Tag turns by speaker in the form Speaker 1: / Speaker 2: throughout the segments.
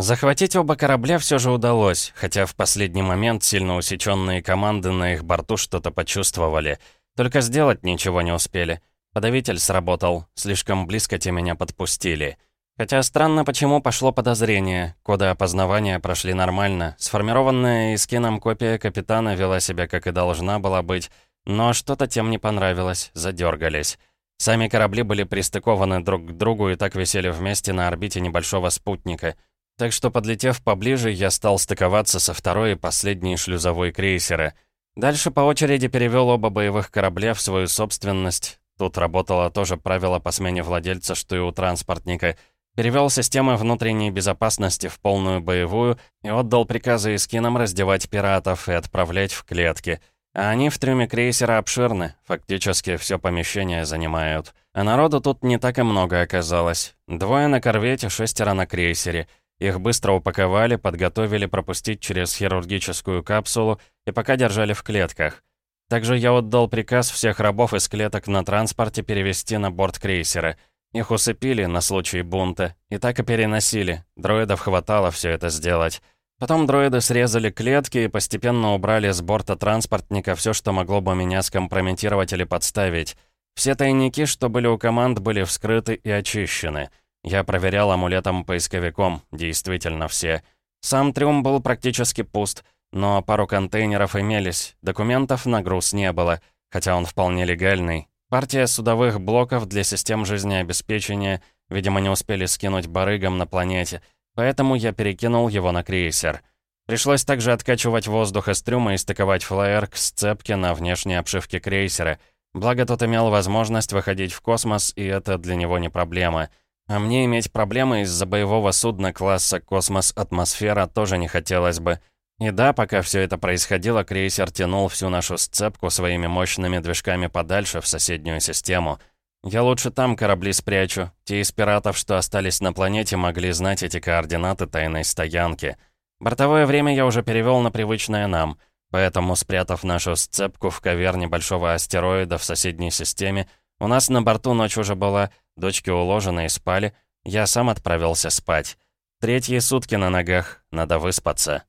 Speaker 1: Захватить оба корабля все же удалось, хотя в последний момент сильно усеченные команды на их борту что-то почувствовали. Только сделать ничего не успели. Подавитель сработал, слишком близко те меня подпустили. Хотя странно, почему пошло подозрение. Коды опознавания прошли нормально. Сформированная Искином копия капитана вела себя, как и должна была быть. Но что-то тем не понравилось, задергались. Сами корабли были пристыкованы друг к другу и так висели вместе на орбите небольшого спутника. Так что, подлетев поближе, я стал стыковаться со второй и последней шлюзовой крейсера. Дальше по очереди перевел оба боевых корабля в свою собственность. Тут работало тоже правило по смене владельца, что и у транспортника — Перевел системы внутренней безопасности в полную боевую и отдал приказы эскинам раздевать пиратов и отправлять в клетки. А они в трюме крейсера обширны, фактически все помещение занимают. А народу тут не так и много оказалось. Двое на корвете, шестеро на крейсере. Их быстро упаковали, подготовили пропустить через хирургическую капсулу и пока держали в клетках. Также я отдал приказ всех рабов из клеток на транспорте перевести на борт крейсера — их усыпили на случай бунта, и так и переносили. Дроидов хватало все это сделать. Потом дроиды срезали клетки и постепенно убрали с борта транспортника все, что могло бы меня скомпрометировать или подставить. Все тайники, что были у команд, были вскрыты и очищены. Я проверял амулетом-поисковиком, действительно все. Сам трюм был практически пуст, но пару контейнеров имелись, документов на груз не было, хотя он вполне легальный, Партия судовых блоков для систем жизнеобеспечения, видимо, не успели скинуть барыгам на планете, поэтому я перекинул его на крейсер. Пришлось также откачивать воздух из трюма и стыковать флайер к сцепке на внешней обшивке крейсера. Благо, тот имел возможность выходить в космос, и это для него не проблема. А мне иметь проблемы из-за боевого судна класса «Космос-атмосфера» тоже не хотелось бы. И да, пока все это происходило, крейсер тянул всю нашу сцепку своими мощными движками подальше в соседнюю систему. Я лучше там корабли спрячу. Те из пиратов, что остались на планете, могли знать эти координаты тайной стоянки. Бортовое время я уже перевел на привычное нам, поэтому, спрятав нашу сцепку в каверне большого астероида в соседней системе, у нас на борту ночь уже была, дочки уложены и спали, я сам отправился спать. Третьи сутки на ногах, надо выспаться.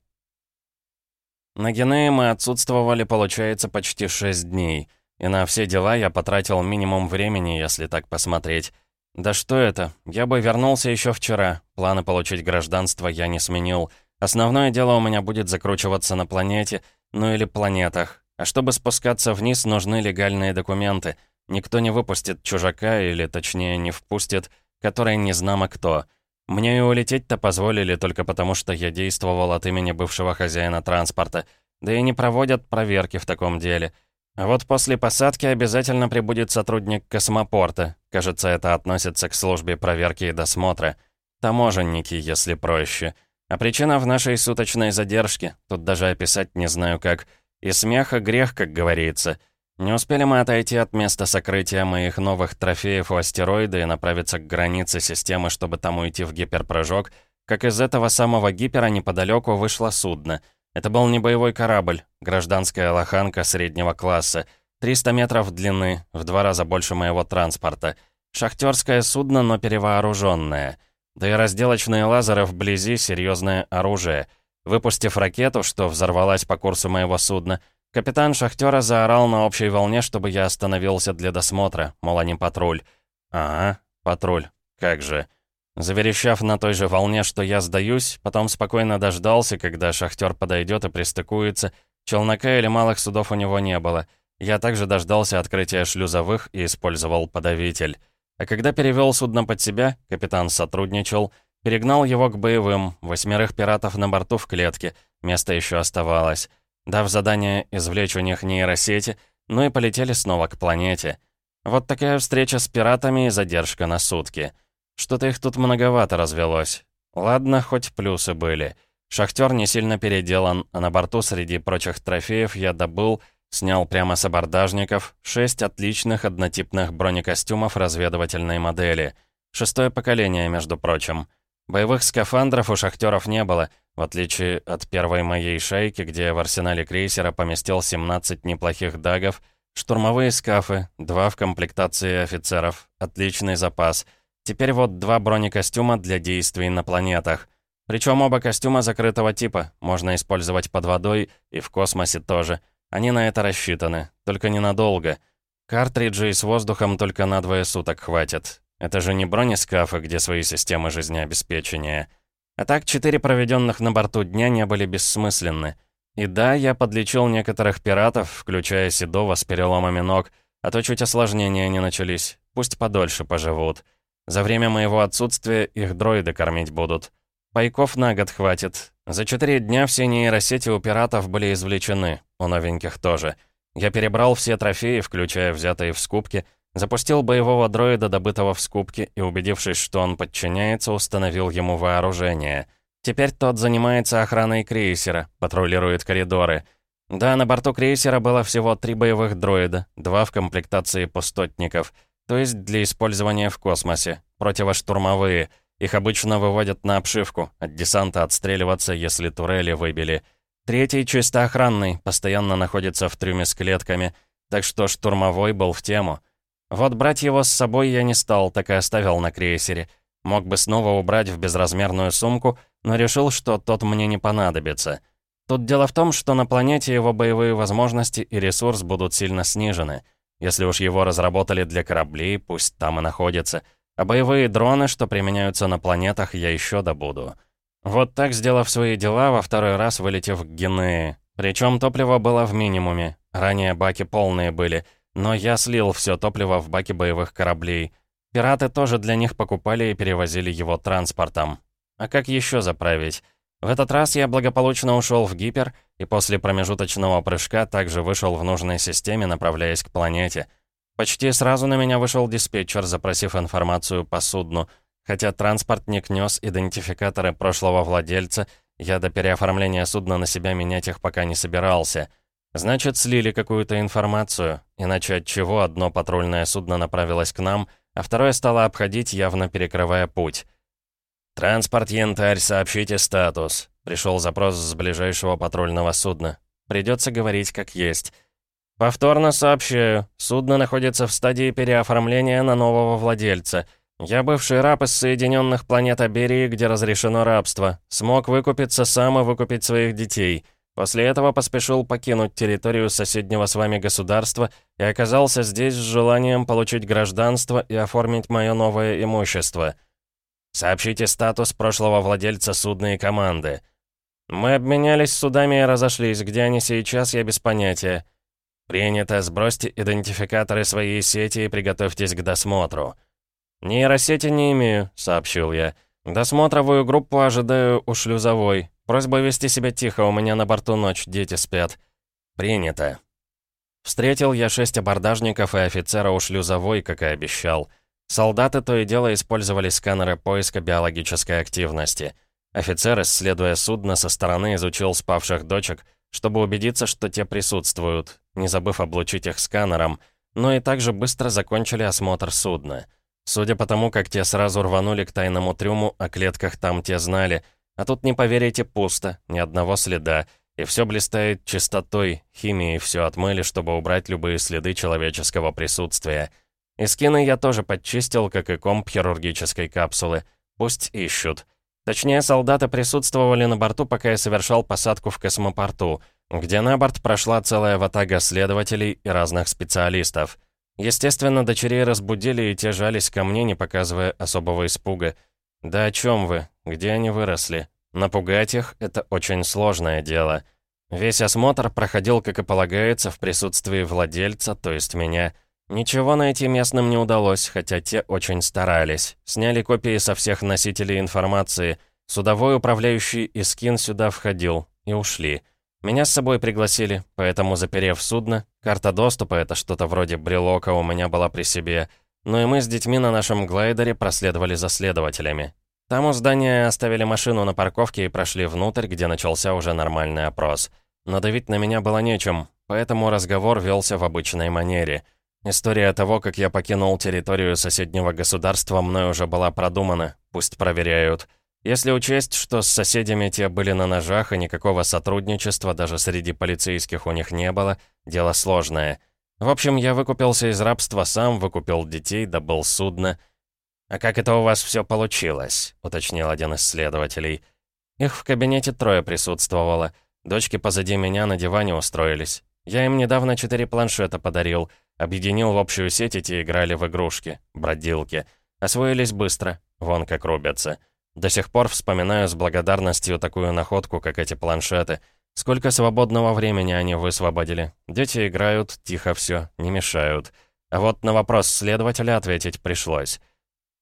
Speaker 1: На Генее мы отсутствовали, получается, почти 6 дней. И на все дела я потратил минимум времени, если так посмотреть. Да что это? Я бы вернулся еще вчера. Планы получить гражданство я не сменил. Основное дело у меня будет закручиваться на планете, ну или планетах. А чтобы спускаться вниз, нужны легальные документы. Никто не выпустит чужака, или точнее не впустит, который не знамо кто. Мне и улететь-то позволили только потому, что я действовал от имени бывшего хозяина транспорта. Да и не проводят проверки в таком деле. А вот после посадки обязательно прибудет сотрудник космопорта. Кажется, это относится к службе проверки и досмотра. Таможенники, если проще. А причина в нашей суточной задержке. Тут даже описать не знаю как. И смеха грех, как говорится. Не успели мы отойти от места сокрытия моих новых трофеев у астероида и направиться к границе системы, чтобы там уйти в гиперпрыжок, как из этого самого гипера неподалеку вышло судно. Это был не боевой корабль, гражданская лоханка среднего класса, 300 метров длины, в два раза больше моего транспорта. Шахтерское судно, но перевооруженное. Да и разделочные лазеры вблизи — серьезное оружие. Выпустив ракету, что взорвалась по курсу моего судна, Капитан шахтера заорал на общей волне, чтобы я остановился для досмотра, мол, они патруль. Ага, патруль, как же. Заверещав на той же волне, что я сдаюсь, потом спокойно дождался, когда шахтер подойдет и пристыкуется. Челнока или малых судов у него не было. Я также дождался открытия шлюзовых и использовал подавитель. А когда перевел судно под себя, капитан сотрудничал, перегнал его к боевым, восьмерых пиратов на борту в клетке, место еще оставалось дав задание извлечь у них нейросети, ну и полетели снова к планете. Вот такая встреча с пиратами и задержка на сутки. Что-то их тут многовато развелось. Ладно, хоть плюсы были. Шахтер не сильно переделан, а на борту среди прочих трофеев я добыл, снял прямо с абордажников, шесть отличных однотипных бронекостюмов разведывательной модели. Шестое поколение, между прочим. Боевых скафандров у шахтеров не было — в отличие от первой моей шайки, где в арсенале крейсера поместил 17 неплохих дагов, штурмовые скафы, два в комплектации офицеров, отличный запас. Теперь вот два бронекостюма для действий на планетах. Причем оба костюма закрытого типа, можно использовать под водой и в космосе тоже. Они на это рассчитаны, только ненадолго. Картриджей с воздухом только на двое суток хватит. Это же не бронескафы, где свои системы жизнеобеспечения. А так, четыре проведенных на борту дня не были бессмысленны. И да, я подлечил некоторых пиратов, включая Седова с переломами ног, а то чуть осложнения не начались. Пусть подольше поживут. За время моего отсутствия их дроиды кормить будут. Пайков на год хватит. За четыре дня все нейросети у пиратов были извлечены, у новеньких тоже. Я перебрал все трофеи, включая взятые в скупки, запустил боевого дроида, добытого в скупке, и, убедившись, что он подчиняется, установил ему вооружение. Теперь тот занимается охраной крейсера, патрулирует коридоры. Да, на борту крейсера было всего три боевых дроида, два в комплектации пустотников — то есть для использования в космосе, противоштурмовые. Их обычно выводят на обшивку, от десанта отстреливаться, если турели выбили. Третий чисто охранный, постоянно находится в трюме с клетками, так что штурмовой был в тему. Вот брать его с собой я не стал, так и оставил на крейсере. Мог бы снова убрать в безразмерную сумку, но решил, что тот мне не понадобится. Тут дело в том, что на планете его боевые возможности и ресурс будут сильно снижены — если уж его разработали для кораблей, пусть там и находится. А боевые дроны, что применяются на планетах, я еще добуду. Вот так, сделав свои дела, во второй раз вылетев к Генеи. Причем топливо было в минимуме. Ранее баки полные были. Но я слил все топливо в баки боевых кораблей. Пираты тоже для них покупали и перевозили его транспортом. А как еще заправить? В этот раз я благополучно ушел в гипер и после промежуточного прыжка также вышел в нужной системе, направляясь к планете. Почти сразу на меня вышел диспетчер, запросив информацию по судну. Хотя транспортник нес идентификаторы прошлого владельца, я до переоформления судна на себя менять их пока не собирался. Значит, слили какую-то информацию, иначе от чего одно патрульное судно направилось к нам, а второе стало обходить, явно перекрывая путь. «Транспорт «Янтарь», сообщите статус». Пришел запрос с ближайшего патрульного судна. Придется говорить как есть. «Повторно сообщаю. Судно находится в стадии переоформления на нового владельца. Я бывший раб из Соединенных планет Аберии, где разрешено рабство. Смог выкупиться сам и выкупить своих детей. После этого поспешил покинуть территорию соседнего с вами государства и оказался здесь с желанием получить гражданство и оформить мое новое имущество». Сообщите статус прошлого владельца судна и команды. Мы обменялись судами и разошлись. Где они сейчас, я без понятия. Принято. Сбросьте идентификаторы своей сети и приготовьтесь к досмотру. Нейросети не имею, сообщил я. Досмотровую группу ожидаю у шлюзовой. Просьба вести себя тихо, у меня на борту ночь, дети спят. Принято. Встретил я шесть абордажников и офицера у шлюзовой, как и обещал. Солдаты то и дело использовали сканеры поиска биологической активности. Офицер, исследуя судно, со стороны изучил спавших дочек, чтобы убедиться, что те присутствуют, не забыв облучить их сканером, но и также быстро закончили осмотр судна. Судя по тому, как те сразу рванули к тайному трюму, о клетках там те знали, а тут, не поверите, пусто, ни одного следа, и все блистает чистотой, химией все отмыли, чтобы убрать любые следы человеческого присутствия — и скины я тоже подчистил, как и комп хирургической капсулы. Пусть ищут. Точнее, солдаты присутствовали на борту, пока я совершал посадку в космопорту, где на борт прошла целая ватага следователей и разных специалистов. Естественно, дочерей разбудили, и те жались ко мне, не показывая особого испуга. «Да о чем вы? Где они выросли? Напугать их — это очень сложное дело». Весь осмотр проходил, как и полагается, в присутствии владельца, то есть меня — Ничего найти местным не удалось, хотя те очень старались. Сняли копии со всех носителей информации. Судовой управляющий Искин сюда входил. И ушли. Меня с собой пригласили, поэтому, заперев судно, карта доступа, это что-то вроде брелока, у меня была при себе. Ну и мы с детьми на нашем глайдере проследовали за следователями. Там у здания оставили машину на парковке и прошли внутрь, где начался уже нормальный опрос. Надавить на меня было нечем, поэтому разговор велся в обычной манере — История того, как я покинул территорию соседнего государства, мной уже была продумана. Пусть проверяют. Если учесть, что с соседями те были на ножах и никакого сотрудничества даже среди полицейских у них не было, дело сложное. В общем, я выкупился из рабства сам, выкупил детей, добыл судно. «А как это у вас все получилось?» — уточнил один из следователей. Их в кабинете трое присутствовало. Дочки позади меня на диване устроились. Я им недавно четыре планшета подарил. Объединил в общую сеть, и те играли в игрушки, бродилки. Освоились быстро, вон как рубятся. До сих пор вспоминаю с благодарностью такую находку, как эти планшеты. Сколько свободного времени они высвободили. Дети играют, тихо все, не мешают. А вот на вопрос следователя ответить пришлось.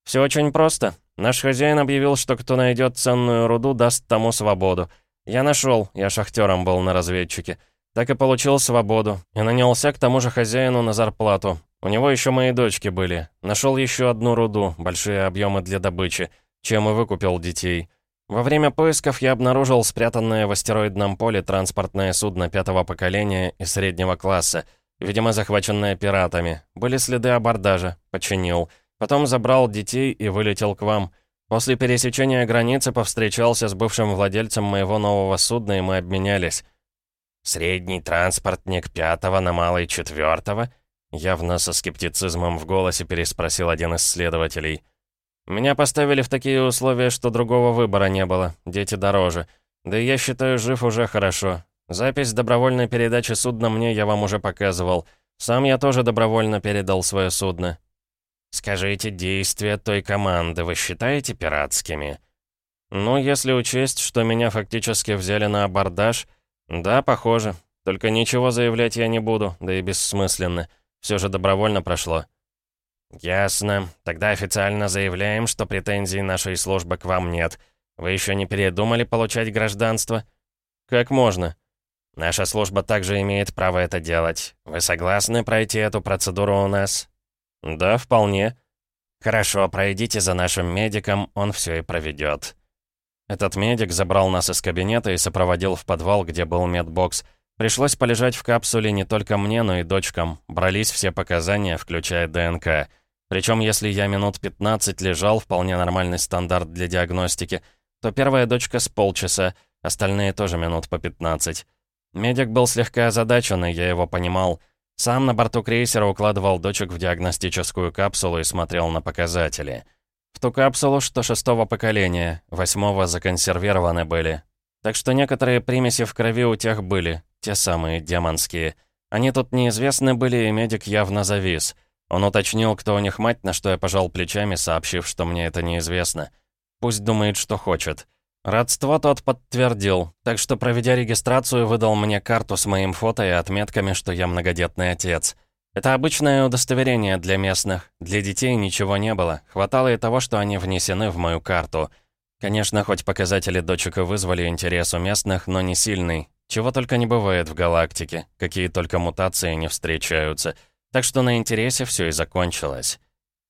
Speaker 1: Все очень просто. Наш хозяин объявил, что кто найдет ценную руду, даст тому свободу. Я нашел, я шахтером был на разведчике. Так и получил свободу. И нанялся к тому же хозяину на зарплату. У него еще мои дочки были. Нашел еще одну руду, большие объемы для добычи, чем и выкупил детей. Во время поисков я обнаружил спрятанное в астероидном поле транспортное судно пятого поколения и среднего класса, видимо, захваченное пиратами. Были следы абордажа, починил. Потом забрал детей и вылетел к вам. После пересечения границы повстречался с бывшим владельцем моего нового судна, и мы обменялись. «Средний транспортник пятого на малый четвертого?» Явно со скептицизмом в голосе переспросил один из следователей. «Меня поставили в такие условия, что другого выбора не было. Дети дороже. Да и я считаю, жив уже хорошо. Запись добровольной передачи судна мне я вам уже показывал. Сам я тоже добровольно передал свое судно. «Скажите, действия той команды вы считаете пиратскими?» «Ну, если учесть, что меня фактически взяли на абордаж, да, похоже. Только ничего заявлять я не буду, да и бессмысленно. Все же добровольно прошло». «Ясно. Тогда официально заявляем, что претензий нашей службы к вам нет. Вы еще не передумали получать гражданство?» «Как можно?» «Наша служба также имеет право это делать. Вы согласны пройти эту процедуру у нас?» «Да, вполне». «Хорошо, пройдите за нашим медиком, он все и проведет». Этот медик забрал нас из кабинета и сопроводил в подвал, где был медбокс. Пришлось полежать в капсуле не только мне, но и дочкам. Брались все показания, включая ДНК. Причем, если я минут 15 лежал, вполне нормальный стандарт для диагностики, то первая дочка с полчаса, остальные тоже минут по 15. Медик был слегка озадачен, и я его понимал. Сам на борту крейсера укладывал дочек в диагностическую капсулу и смотрел на показатели. В ту капсулу, что шестого поколения, восьмого законсервированы были. Так что некоторые примеси в крови у тех были, те самые демонские. Они тут неизвестны были, и медик явно завис. Он уточнил, кто у них мать, на что я пожал плечами, сообщив, что мне это неизвестно. Пусть думает, что хочет. Родство тот подтвердил, так что, проведя регистрацию, выдал мне карту с моим фото и отметками, что я многодетный отец. Это обычное удостоверение для местных. Для детей ничего не было. Хватало и того, что они внесены в мою карту. Конечно, хоть показатели дочек и вызвали интерес у местных, но не сильный. Чего только не бывает в галактике. Какие только мутации не встречаются. Так что на интересе все и закончилось.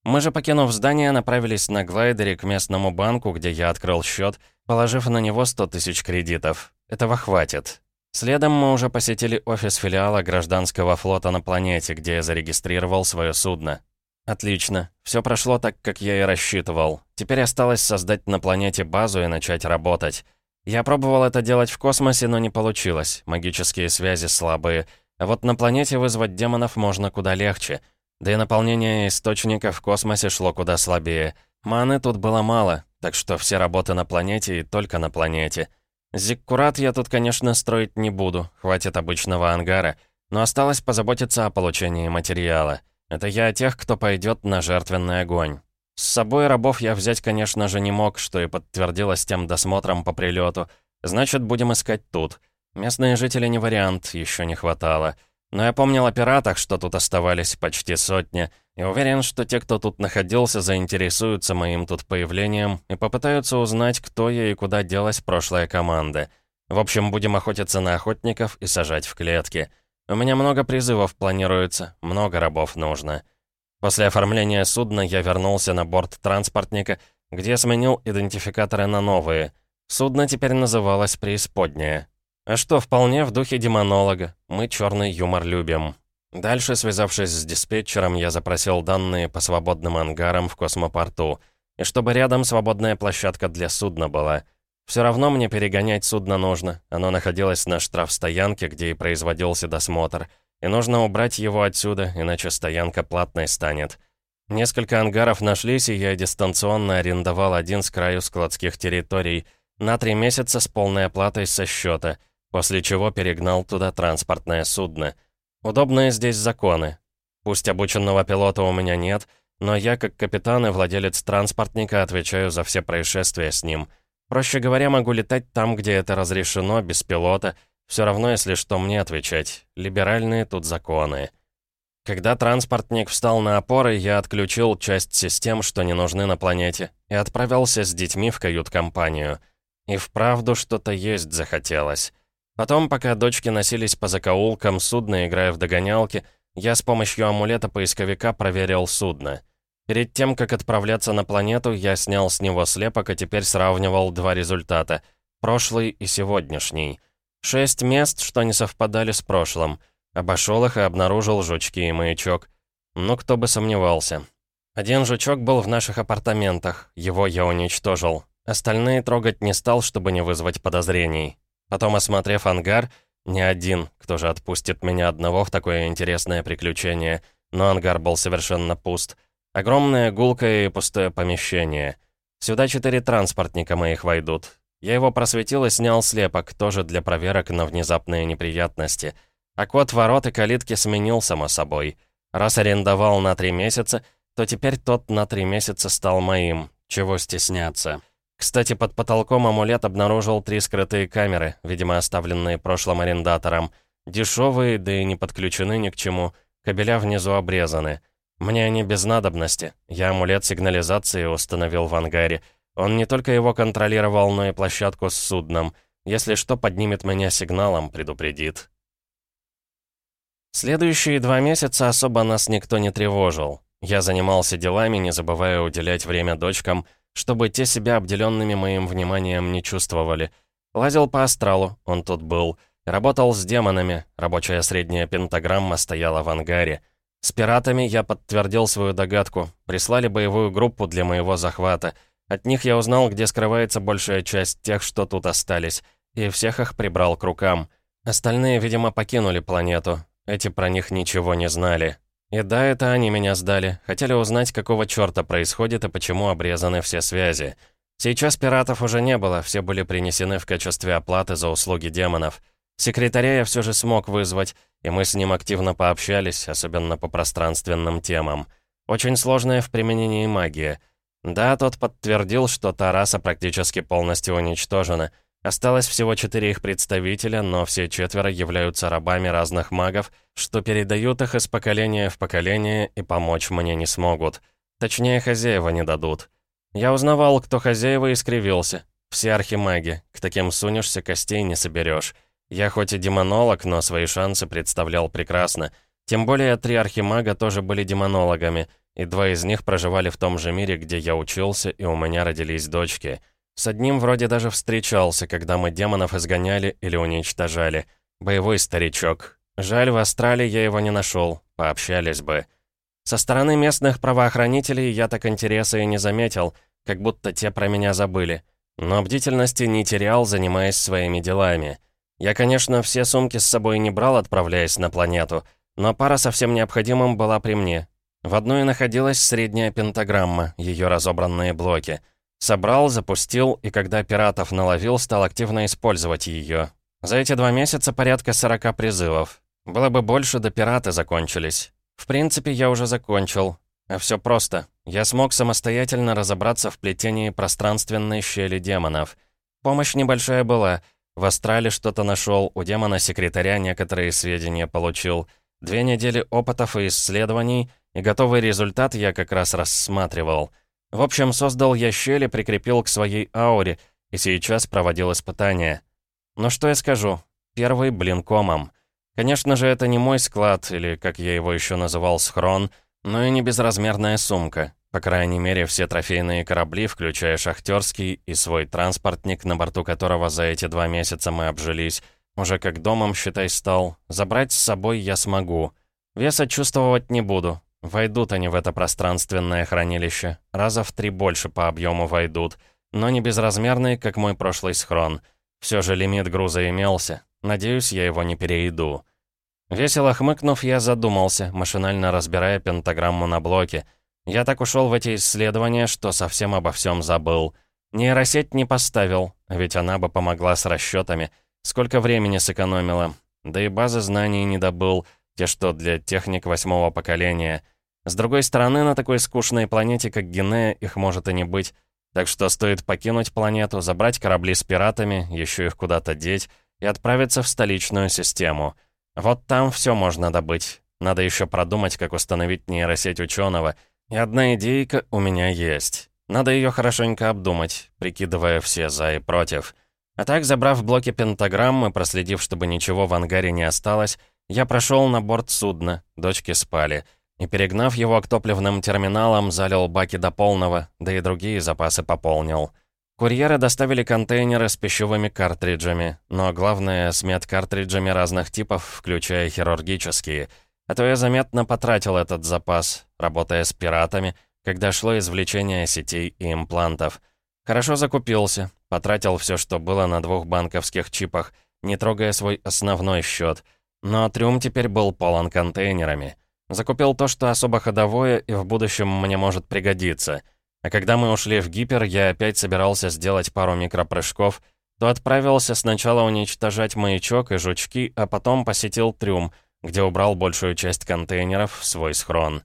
Speaker 1: Мы же, покинув здание, направились на глайдере к местному банку, где я открыл счет, положив на него 100 тысяч кредитов. Этого хватит. Следом мы уже посетили офис филиала гражданского флота на планете, где я зарегистрировал свое судно. Отлично. Все прошло так, как я и рассчитывал. Теперь осталось создать на планете базу и начать работать. Я пробовал это делать в космосе, но не получилось. Магические связи слабые. А вот на планете вызвать демонов можно куда легче — да и наполнение источников в космосе шло куда слабее. Маны тут было мало, так что все работы на планете и только на планете. Зиккурат я тут, конечно, строить не буду, хватит обычного ангара, но осталось позаботиться о получении материала. Это я о тех, кто пойдет на жертвенный огонь. С собой рабов я взять, конечно же, не мог, что и подтвердилось тем досмотром по прилету. Значит, будем искать тут. Местные жители не вариант, еще не хватало. Но я помнил о пиратах, что тут оставались почти сотня, и уверен, что те, кто тут находился, заинтересуются моим тут появлением и попытаются узнать, кто я и куда делась прошлая команда. В общем, будем охотиться на охотников и сажать в клетки. У меня много призывов планируется, много рабов нужно. После оформления судна я вернулся на борт транспортника, где сменил идентификаторы на новые. Судно теперь называлось «Преисподняя». А что, вполне в духе демонолога. Мы черный юмор любим. Дальше, связавшись с диспетчером, я запросил данные по свободным ангарам в космопорту. И чтобы рядом свободная площадка для судна была. Все равно мне перегонять судно нужно. Оно находилось на штрафстоянке, где и производился досмотр. И нужно убрать его отсюда, иначе стоянка платной станет. Несколько ангаров нашлись, и я дистанционно арендовал один с краю складских территорий — на три месяца с полной оплатой со счета, после чего перегнал туда транспортное судно. Удобные здесь законы. Пусть обученного пилота у меня нет, но я, как капитан и владелец транспортника, отвечаю за все происшествия с ним. Проще говоря, могу летать там, где это разрешено, без пилота. Все равно, если что, мне отвечать. Либеральные тут законы. Когда транспортник встал на опоры, я отключил часть систем, что не нужны на планете, и отправился с детьми в кают-компанию. И вправду что-то есть захотелось. Потом, пока дочки носились по закоулкам судна, играя в догонялки, я с помощью амулета-поисковика проверил судно. Перед тем, как отправляться на планету, я снял с него слепок и теперь сравнивал два результата — прошлый и сегодняшний. Шесть мест, что не совпадали с прошлым. Обошел их и обнаружил жучки и маячок. Ну, кто бы сомневался. Один жучок был в наших апартаментах, его я уничтожил. Остальные трогать не стал, чтобы не вызвать подозрений. Потом, осмотрев ангар, не один, кто же отпустит меня одного в такое интересное приключение, но ангар был совершенно пуст. Огромное гулкое и пустое помещение. Сюда четыре транспортника моих войдут. Я его просветил и снял слепок, тоже для проверок на внезапные неприятности. А код ворот и калитки сменил, само собой. Раз арендовал на три месяца, то теперь тот на три месяца стал моим. Чего стесняться. Кстати, под потолком амулет обнаружил три скрытые камеры, видимо, оставленные прошлым арендатором. Дешевые, да и не подключены ни к чему. Кабеля внизу обрезаны. Мне они без надобности. Я амулет сигнализации установил в ангаре. Он не только его контролировал, но и площадку с судном. Если что, поднимет меня сигналом, предупредит. Следующие два месяца особо нас никто не тревожил. Я занимался делами, не забывая уделять время дочкам — чтобы те себя обделенными моим вниманием не чувствовали. Лазил по астралу, он тут был. Работал с демонами, рабочая средняя пентаграмма стояла в ангаре. С пиратами я подтвердил свою догадку. Прислали боевую группу для моего захвата. От них я узнал, где скрывается большая часть тех, что тут остались, и всех их прибрал к рукам. Остальные, видимо, покинули планету. Эти про них ничего не знали. И да, это они меня сдали. Хотели узнать, какого черта происходит и почему обрезаны все связи. Сейчас пиратов уже не было, все были принесены в качестве оплаты за услуги демонов. Секретаря я все же смог вызвать, и мы с ним активно пообщались, особенно по пространственным темам. Очень сложная в применении магия. Да, тот подтвердил, что та раса практически полностью уничтожена — Осталось всего четыре их представителя, но все четверо являются рабами разных магов, что передают их из поколения в поколение и помочь мне не смогут. Точнее, хозяева не дадут. Я узнавал, кто хозяева, и скривился. Все архимаги. К таким сунешься, костей не соберешь. Я хоть и демонолог, но свои шансы представлял прекрасно. Тем более три архимага тоже были демонологами, и два из них проживали в том же мире, где я учился, и у меня родились дочки — с одним вроде даже встречался, когда мы демонов изгоняли или уничтожали. Боевой старичок. Жаль, в Астрале я его не нашел. Пообщались бы. Со стороны местных правоохранителей я так интереса и не заметил, как будто те про меня забыли. Но бдительности не терял, занимаясь своими делами. Я, конечно, все сумки с собой не брал, отправляясь на планету, но пара со всем необходимым была при мне. В одной находилась средняя пентаграмма, ее разобранные блоки — Собрал, запустил, и когда пиратов наловил, стал активно использовать ее. За эти два месяца порядка 40 призывов. Было бы больше, да пираты закончились. В принципе, я уже закончил. А все просто. Я смог самостоятельно разобраться в плетении пространственной щели демонов. Помощь небольшая была. В Астрале что-то нашел, у демона-секретаря некоторые сведения получил. Две недели опытов и исследований, и готовый результат я как раз рассматривал. В общем, создал я щели, прикрепил к своей ауре, и сейчас проводил испытания. Но что я скажу? Первый, блин, комом. Конечно же, это не мой склад, или, как я его еще называл, схрон, но и не безразмерная сумка. По крайней мере, все трофейные корабли, включая шахтерский и свой транспортник, на борту которого за эти два месяца мы обжились, уже как домом, считай, стал, забрать с собой я смогу. Веса чувствовать не буду, Войдут они в это пространственное хранилище. Раза в три больше по объему войдут. Но не безразмерные, как мой прошлый схрон. Все же лимит груза имелся. Надеюсь, я его не перейду. Весело хмыкнув, я задумался, машинально разбирая пентаграмму на блоке. Я так ушел в эти исследования, что совсем обо всем забыл. Нейросеть не поставил, ведь она бы помогла с расчетами. Сколько времени сэкономила. Да и базы знаний не добыл, те, что для техник восьмого поколения. С другой стороны, на такой скучной планете, как Генея, их может и не быть. Так что стоит покинуть планету, забрать корабли с пиратами, еще их куда-то деть, и отправиться в столичную систему. Вот там все можно добыть. Надо еще продумать, как установить нейросеть ученого. И одна идейка у меня есть. Надо ее хорошенько обдумать, прикидывая все «за» и «против». А так, забрав блоки пентаграммы, проследив, чтобы ничего в ангаре не осталось, я прошел на борт судна, дочки спали, и, перегнав его к топливным терминалам, залил баки до полного, да и другие запасы пополнил. Курьеры доставили контейнеры с пищевыми картриджами, но главное, с медкартриджами разных типов, включая хирургические — а то я заметно потратил этот запас, работая с пиратами, когда шло извлечение сетей и имплантов. Хорошо закупился, потратил все, что было на двух банковских чипах, не трогая свой основной счет. Но трюм теперь был полон контейнерами. Закупил то, что особо ходовое и в будущем мне может пригодиться. А когда мы ушли в гипер, я опять собирался сделать пару микропрыжков, то отправился сначала уничтожать маячок и жучки, а потом посетил трюм — где убрал большую часть контейнеров в свой схрон.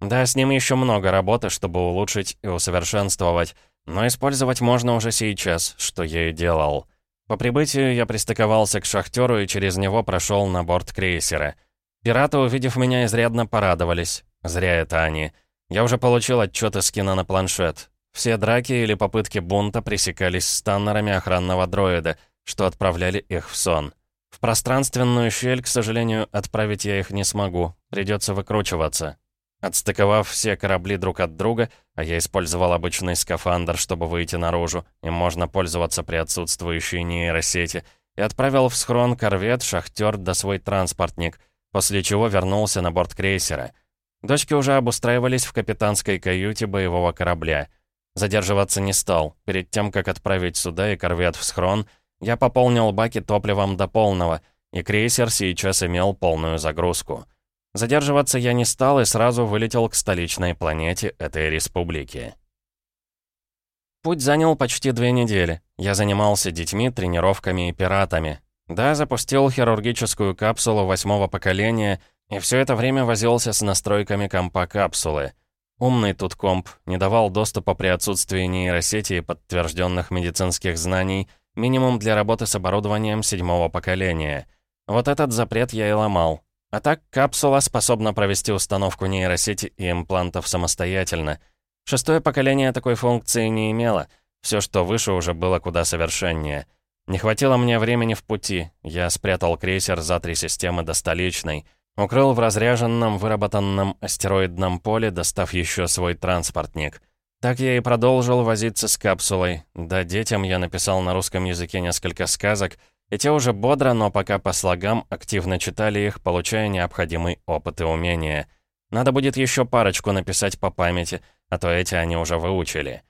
Speaker 1: Да, с ним еще много работы, чтобы улучшить и усовершенствовать, но использовать можно уже сейчас, что я и делал. По прибытию я пристыковался к шахтеру и через него прошел на борт крейсера. Пираты, увидев меня, изрядно порадовались. Зря это они. Я уже получил отчет из кино на планшет. Все драки или попытки бунта пресекались станнерами охранного дроида, что отправляли их в сон. В пространственную щель, к сожалению, отправить я их не смогу. Придется выкручиваться. Отстыковав все корабли друг от друга, а я использовал обычный скафандр, чтобы выйти наружу, им можно пользоваться при отсутствующей нейросети, и отправил в схрон корвет, шахтер да свой транспортник, после чего вернулся на борт крейсера. Дочки уже обустраивались в капитанской каюте боевого корабля. Задерживаться не стал. Перед тем, как отправить сюда и корвет в схрон — я пополнил баки топливом до полного, и крейсер сейчас имел полную загрузку. Задерживаться я не стал и сразу вылетел к столичной планете этой республики. Путь занял почти две недели. Я занимался детьми, тренировками и пиратами. Да, запустил хирургическую капсулу восьмого поколения, и все это время возился с настройками компа капсулы. Умный тут комп, не давал доступа при отсутствии нейросети и подтвержденных медицинских знаний — Минимум для работы с оборудованием седьмого поколения. Вот этот запрет я и ломал. А так, капсула способна провести установку нейросети и имплантов самостоятельно. Шестое поколение такой функции не имело. Все, что выше, уже было куда совершеннее. Не хватило мне времени в пути. Я спрятал крейсер за три системы до столичной. Укрыл в разряженном, выработанном астероидном поле, достав еще свой транспортник — так я и продолжил возиться с капсулой. Да, детям я написал на русском языке несколько сказок, и те уже бодро, но пока по слогам, активно читали их, получая необходимый опыт и умения. Надо будет еще парочку написать по памяти, а то эти они уже выучили.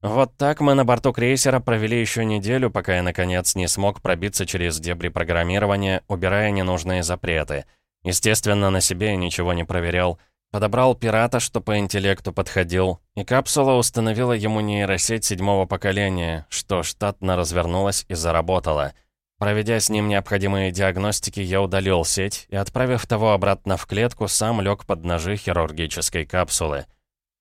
Speaker 1: Вот так мы на борту крейсера провели еще неделю, пока я, наконец, не смог пробиться через дебри программирования, убирая ненужные запреты. Естественно, на себе я ничего не проверял, Подобрал пирата, что по интеллекту подходил, и капсула установила ему нейросеть седьмого поколения, что штатно развернулась и заработала. Проведя с ним необходимые диагностики, я удалил сеть и, отправив того обратно в клетку, сам лег под ножи хирургической капсулы.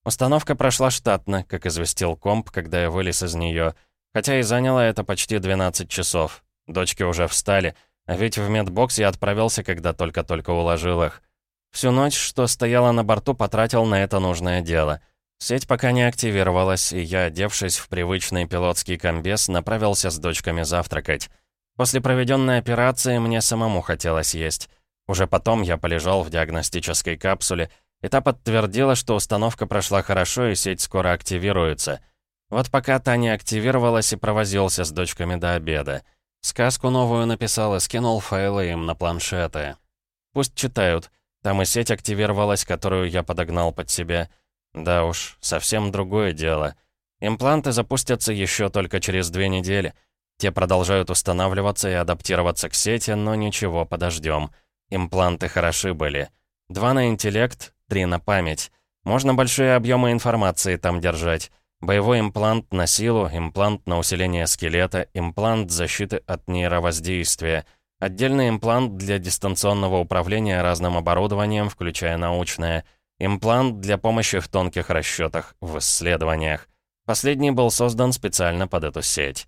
Speaker 1: Установка прошла штатно, как известил комп, когда я вылез из нее, хотя и заняло это почти 12 часов. Дочки уже встали, а ведь в медбокс я отправился, когда только-только уложил их. Всю ночь, что стояла на борту, потратил на это нужное дело. Сеть пока не активировалась, и я, одевшись в привычный пилотский комбез, направился с дочками завтракать. После проведенной операции мне самому хотелось есть. Уже потом я полежал в диагностической капсуле, и та подтвердила, что установка прошла хорошо и сеть скоро активируется. Вот пока та не активировалась и провозился с дочками до обеда. Сказку новую написал и скинул файлы им на планшеты. Пусть читают. Там и сеть активировалась, которую я подогнал под себя. Да уж, совсем другое дело. Импланты запустятся еще только через две недели. Те продолжают устанавливаться и адаптироваться к сети, но ничего, подождем. Импланты хороши были. Два на интеллект, три на память. Можно большие объемы информации там держать. Боевой имплант на силу, имплант на усиление скелета, имплант защиты от нейровоздействия, отдельный имплант для дистанционного управления разным оборудованием, включая научное, имплант для помощи в тонких расчетах, в исследованиях. Последний был создан специально под эту сеть.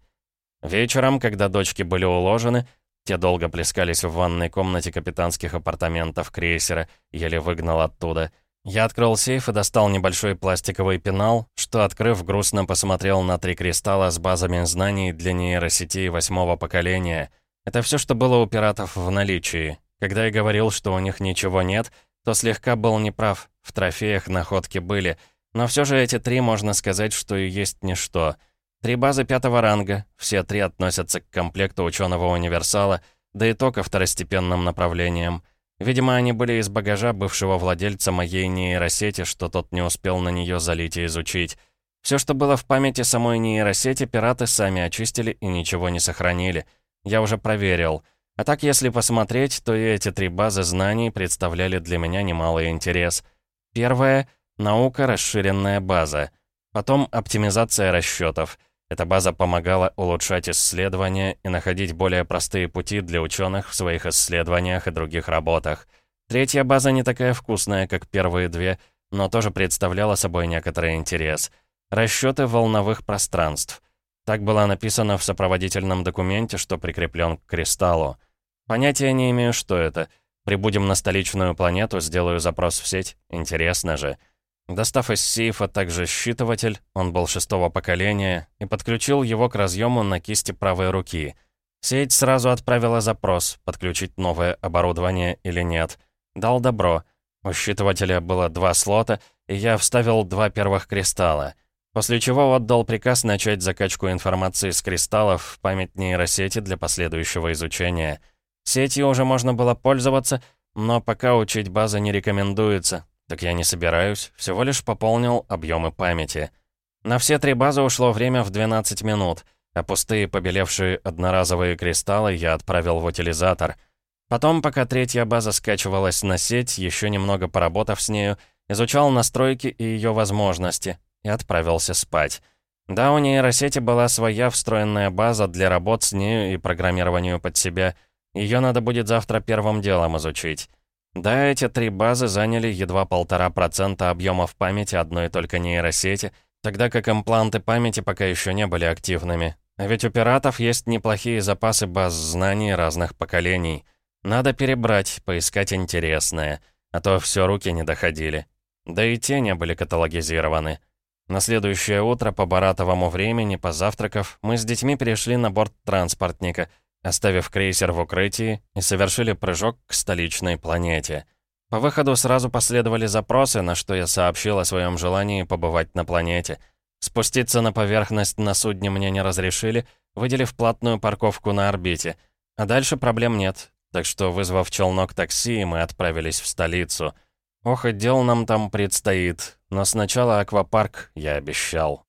Speaker 1: Вечером, когда дочки были уложены, те долго плескались в ванной комнате капитанских апартаментов крейсера, еле выгнал оттуда — я открыл сейф и достал небольшой пластиковый пенал, что, открыв, грустно посмотрел на три кристалла с базами знаний для нейросетей восьмого поколения. Это все, что было у пиратов в наличии. Когда я говорил, что у них ничего нет, то слегка был неправ. В трофеях находки были. Но все же эти три, можно сказать, что и есть ничто. Три базы пятого ранга, все три относятся к комплекту ученого универсала, да и то ко второстепенным направлениям. Видимо, они были из багажа бывшего владельца моей нейросети, что тот не успел на нее залить и изучить. Все, что было в памяти самой нейросети, пираты сами очистили и ничего не сохранили. Я уже проверил. А так, если посмотреть, то и эти три базы знаний представляли для меня немалый интерес. Первая — наука расширенная база. Потом оптимизация расчетов — эта база помогала улучшать исследования и находить более простые пути для ученых в своих исследованиях и других работах. Третья база не такая вкусная, как первые две, но тоже представляла собой некоторый интерес. Расчеты волновых пространств. Так было написано в сопроводительном документе, что прикреплен к кристаллу. Понятия не имею, что это. Прибудем на столичную планету, сделаю запрос в сеть. Интересно же. Достав из сейфа также считыватель, он был шестого поколения, и подключил его к разъему на кисти правой руки. Сеть сразу отправила запрос, подключить новое оборудование или нет. Дал добро. У считывателя было два слота, и я вставил два первых кристалла. После чего отдал приказ начать закачку информации с кристаллов в память нейросети для последующего изучения. Сетью уже можно было пользоваться, но пока учить базы не рекомендуется, так я не собираюсь, всего лишь пополнил объемы памяти. На все три базы ушло время в 12 минут, а пустые побелевшие одноразовые кристаллы я отправил в утилизатор. Потом, пока третья база скачивалась на сеть, еще немного поработав с нею, изучал настройки и ее возможности, и отправился спать. Да, у нейросети была своя встроенная база для работ с нею и программированию под себя. Ее надо будет завтра первым делом изучить. Да, эти три базы заняли едва полтора процента объемов памяти одной только нейросети, тогда как импланты памяти пока еще не были активными. А ведь у пиратов есть неплохие запасы баз знаний разных поколений. Надо перебрать, поискать интересное, а то все руки не доходили. Да и те не были каталогизированы. На следующее утро по баратовому времени, позавтракав, мы с детьми перешли на борт транспортника — оставив крейсер в укрытии, и совершили прыжок к столичной планете. По выходу сразу последовали запросы, на что я сообщил о своем желании побывать на планете. Спуститься на поверхность на судне мне не разрешили, выделив платную парковку на орбите. А дальше проблем нет, так что, вызвав челнок такси, мы отправились в столицу. Ох, и дел нам там предстоит, но сначала аквапарк я обещал.